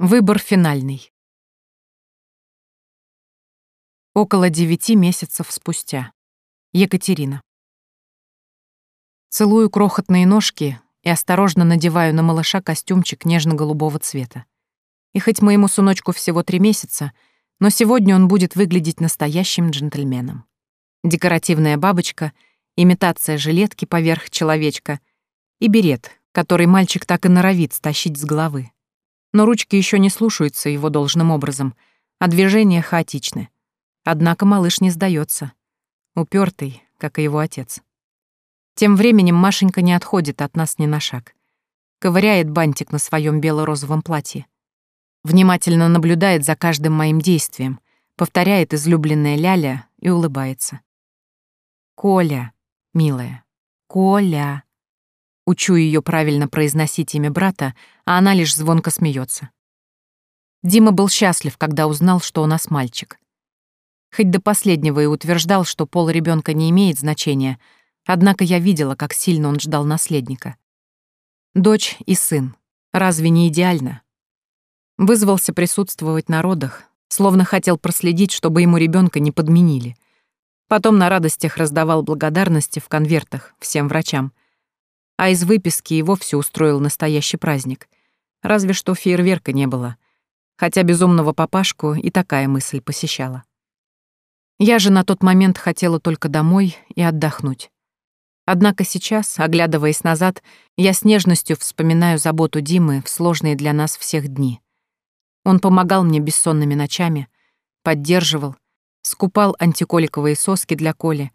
Выбор финальный. Около девяти месяцев спустя. Екатерина. Целую крохотные ножки и осторожно надеваю на малыша костюмчик нежно-голубого цвета. И хоть моему сыночку всего три месяца, но сегодня он будет выглядеть настоящим джентльменом. Декоративная бабочка, имитация жилетки поверх человечка и берет, который мальчик так и норовит стащить с головы но ручки еще не слушаются его должным образом, а движения хаотичны. Однако малыш не сдается, упертый, как и его отец. Тем временем Машенька не отходит от нас ни на шаг. Ковыряет бантик на своем бело-розовом платье. Внимательно наблюдает за каждым моим действием, повторяет излюбленное ляля и улыбается. «Коля, милая, Коля». Учу ее правильно произносить имя брата, а она лишь звонко смеется. Дима был счастлив, когда узнал, что у нас мальчик. Хоть до последнего и утверждал, что пол ребенка не имеет значения, однако я видела, как сильно он ждал наследника. Дочь и сын. Разве не идеально? Вызвался присутствовать на родах, словно хотел проследить, чтобы ему ребенка не подменили. Потом на радостях раздавал благодарности в конвертах всем врачам — а из выписки и вовсе устроил настоящий праздник. Разве что фейерверка не было, хотя безумного папашку и такая мысль посещала. Я же на тот момент хотела только домой и отдохнуть. Однако сейчас, оглядываясь назад, я с нежностью вспоминаю заботу Димы в сложные для нас всех дни. Он помогал мне бессонными ночами, поддерживал, скупал антиколиковые соски для Коли,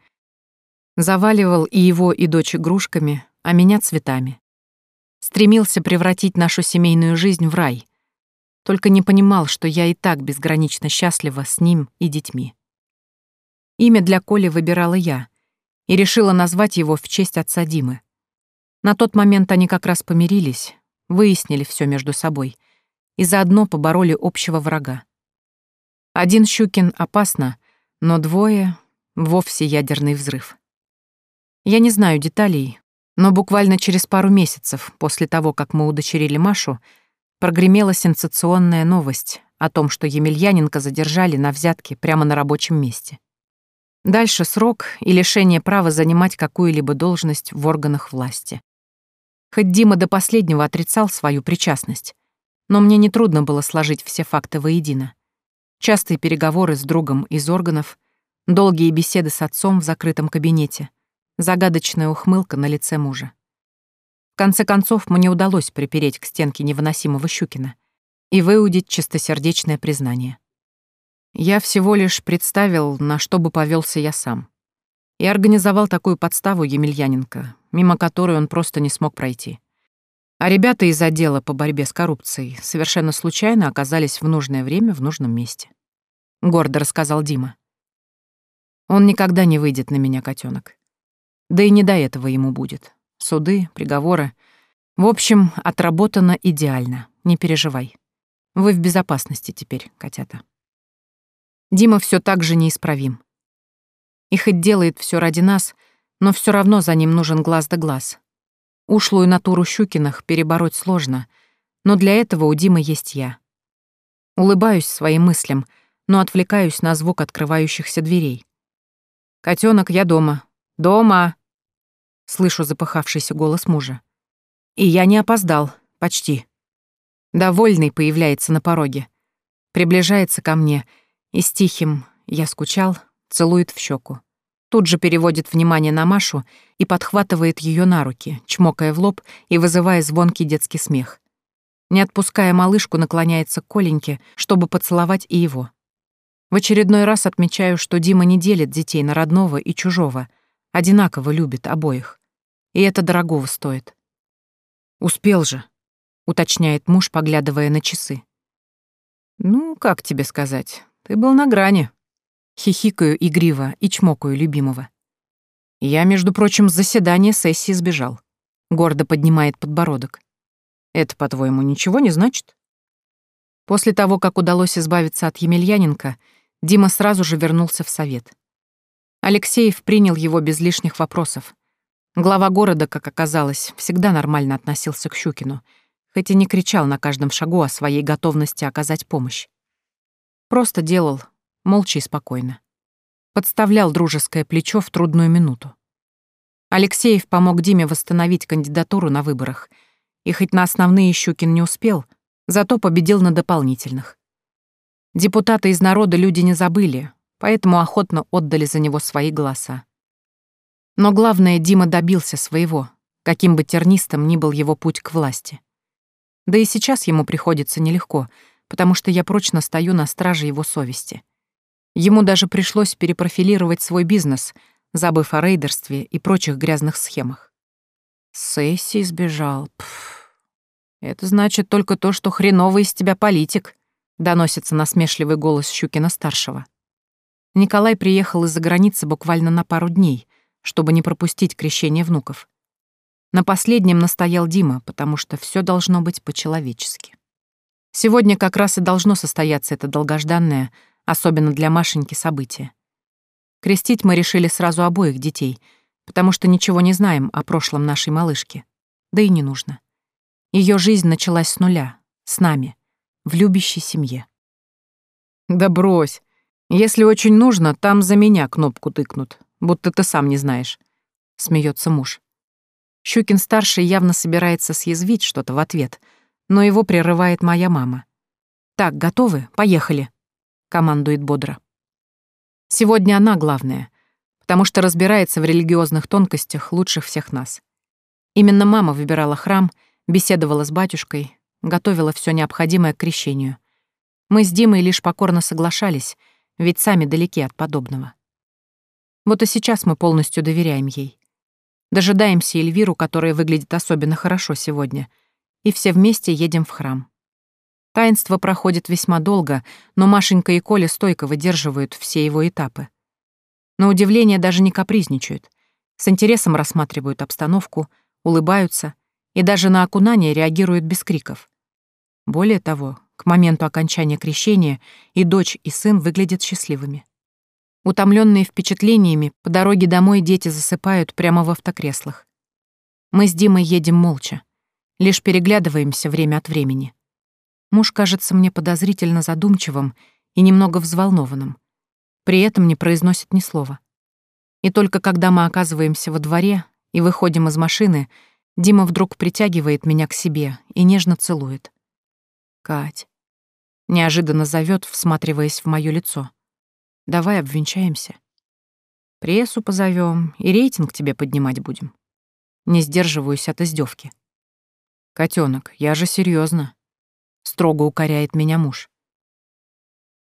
заваливал и его, и дочь игрушками, а меня цветами. Стремился превратить нашу семейную жизнь в рай. Только не понимал, что я и так безгранично счастлива с ним и детьми. Имя для Коли выбирала я и решила назвать его в честь отца Димы. На тот момент они как раз помирились, выяснили все между собой и заодно побороли общего врага. Один Щукин опасно, но двое — вовсе ядерный взрыв. Я не знаю деталей, но буквально через пару месяцев после того, как мы удочерили Машу, прогремела сенсационная новость о том, что Емельяненко задержали на взятке прямо на рабочем месте. Дальше срок и лишение права занимать какую-либо должность в органах власти. Хоть Дима до последнего отрицал свою причастность, но мне нетрудно было сложить все факты воедино. Частые переговоры с другом из органов, долгие беседы с отцом в закрытом кабинете — Загадочная ухмылка на лице мужа. В конце концов, мне удалось припереть к стенке невыносимого Щукина и выудить чистосердечное признание. Я всего лишь представил, на что бы повелся я сам. И организовал такую подставу Емельяненко, мимо которой он просто не смог пройти. А ребята из отдела по борьбе с коррупцией совершенно случайно оказались в нужное время в нужном месте. Гордо рассказал Дима. Он никогда не выйдет на меня, котенок. Да и не до этого ему будет. Суды, приговоры. В общем, отработано идеально, не переживай. Вы в безопасности теперь, котята. Дима все так же неисправим. И хоть делает все ради нас, но все равно за ним нужен глаз да глаз. Ушлую натуру Щукиных перебороть сложно, но для этого у Димы есть я. Улыбаюсь своим мыслям, но отвлекаюсь на звук открывающихся дверей. Котенок, я дома. Дома!» Слышу запыхавшийся голос мужа. И я не опоздал, почти. Довольный появляется на пороге. Приближается ко мне и с тихим «я скучал» целует в щеку. Тут же переводит внимание на Машу и подхватывает ее на руки, чмокая в лоб и вызывая звонкий детский смех. Не отпуская малышку, наклоняется к Коленьке, чтобы поцеловать и его. В очередной раз отмечаю, что Дима не делит детей на родного и чужого, одинаково любит обоих и это дорогого стоит. «Успел же», — уточняет муж, поглядывая на часы. «Ну, как тебе сказать, ты был на грани». Хихикаю игриво и чмокаю любимого. Я, между прочим, с заседания сессии сбежал. Гордо поднимает подбородок. Это, по-твоему, ничего не значит? После того, как удалось избавиться от Емельяненко, Дима сразу же вернулся в совет. Алексеев принял его без лишних вопросов, Глава города, как оказалось, всегда нормально относился к Щукину, хоть и не кричал на каждом шагу о своей готовности оказать помощь. Просто делал, молча и спокойно. Подставлял дружеское плечо в трудную минуту. Алексеев помог Диме восстановить кандидатуру на выборах, и хоть на основные Щукин не успел, зато победил на дополнительных. Депутаты из народа люди не забыли, поэтому охотно отдали за него свои голоса. Но главное, Дима добился своего, каким бы тернистым ни был его путь к власти. Да и сейчас ему приходится нелегко, потому что я прочно стою на страже его совести. Ему даже пришлось перепрофилировать свой бизнес, забыв о рейдерстве и прочих грязных схемах. Сессии сбежал. Пф. Это значит только то, что хреновый из тебя политик, доносится насмешливый голос Щукина-старшего. Николай приехал из-за границы буквально на пару дней, чтобы не пропустить крещение внуков. На последнем настоял Дима, потому что все должно быть по-человечески. Сегодня как раз и должно состояться это долгожданное, особенно для Машеньки, событие. Крестить мы решили сразу обоих детей, потому что ничего не знаем о прошлом нашей малышки. Да и не нужно. Ее жизнь началась с нуля, с нами, в любящей семье. «Да брось. Если очень нужно, там за меня кнопку тыкнут, будто ты сам не знаешь», — смеется муж. Щукин-старший явно собирается съязвить что-то в ответ, но его прерывает моя мама. «Так, готовы? Поехали», — командует бодро. Сегодня она главная, потому что разбирается в религиозных тонкостях лучших всех нас. Именно мама выбирала храм, беседовала с батюшкой, готовила все необходимое к крещению. Мы с Димой лишь покорно соглашались, ведь сами далеки от подобного. Вот и сейчас мы полностью доверяем ей. Дожидаемся Эльвиру, которая выглядит особенно хорошо сегодня, и все вместе едем в храм. Таинство проходит весьма долго, но Машенька и Коля стойко выдерживают все его этапы. На удивление даже не капризничают, с интересом рассматривают обстановку, улыбаются и даже на окунание реагируют без криков. Более того, к моменту окончания крещения и дочь, и сын выглядят счастливыми. Утомленные впечатлениями, по дороге домой дети засыпают прямо в автокреслах. Мы с Димой едем молча, лишь переглядываемся время от времени. Муж кажется мне подозрительно задумчивым и немного взволнованным. При этом не произносит ни слова. И только когда мы оказываемся во дворе и выходим из машины, Дима вдруг притягивает меня к себе и нежно целует. Кать. Неожиданно зовет, всматриваясь в мое лицо. Давай обвенчаемся. Прессу позовем и рейтинг тебе поднимать будем. Не сдерживаюсь от издевки. Котенок, я же серьезно. Строго укоряет меня муж.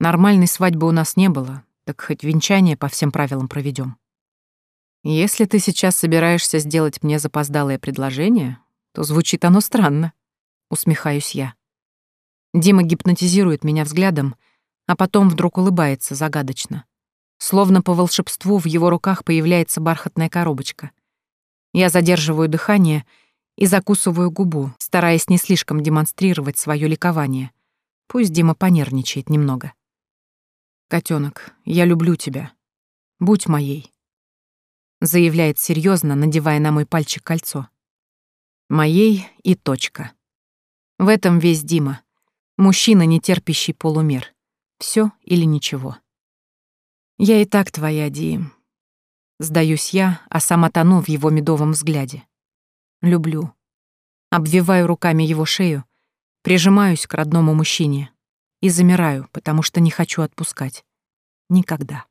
Нормальной свадьбы у нас не было, так хоть венчание по всем правилам проведем. Если ты сейчас собираешься сделать мне запоздалое предложение, то звучит оно странно, усмехаюсь я. Дима гипнотизирует меня взглядом, а потом вдруг улыбается загадочно. Словно по волшебству в его руках появляется бархатная коробочка. Я задерживаю дыхание и закусываю губу, стараясь не слишком демонстрировать свое ликование. Пусть Дима понервничает немного. Котенок, я люблю тебя. Будь моей», — заявляет серьезно, надевая на мой пальчик кольцо. «Моей и точка». В этом весь Дима. Мужчина, не терпящий полумер. Все или ничего. Я и так твоя, Дим. Сдаюсь я, а сама тону в его медовом взгляде. Люблю. Обвиваю руками его шею, прижимаюсь к родному мужчине и замираю, потому что не хочу отпускать. Никогда.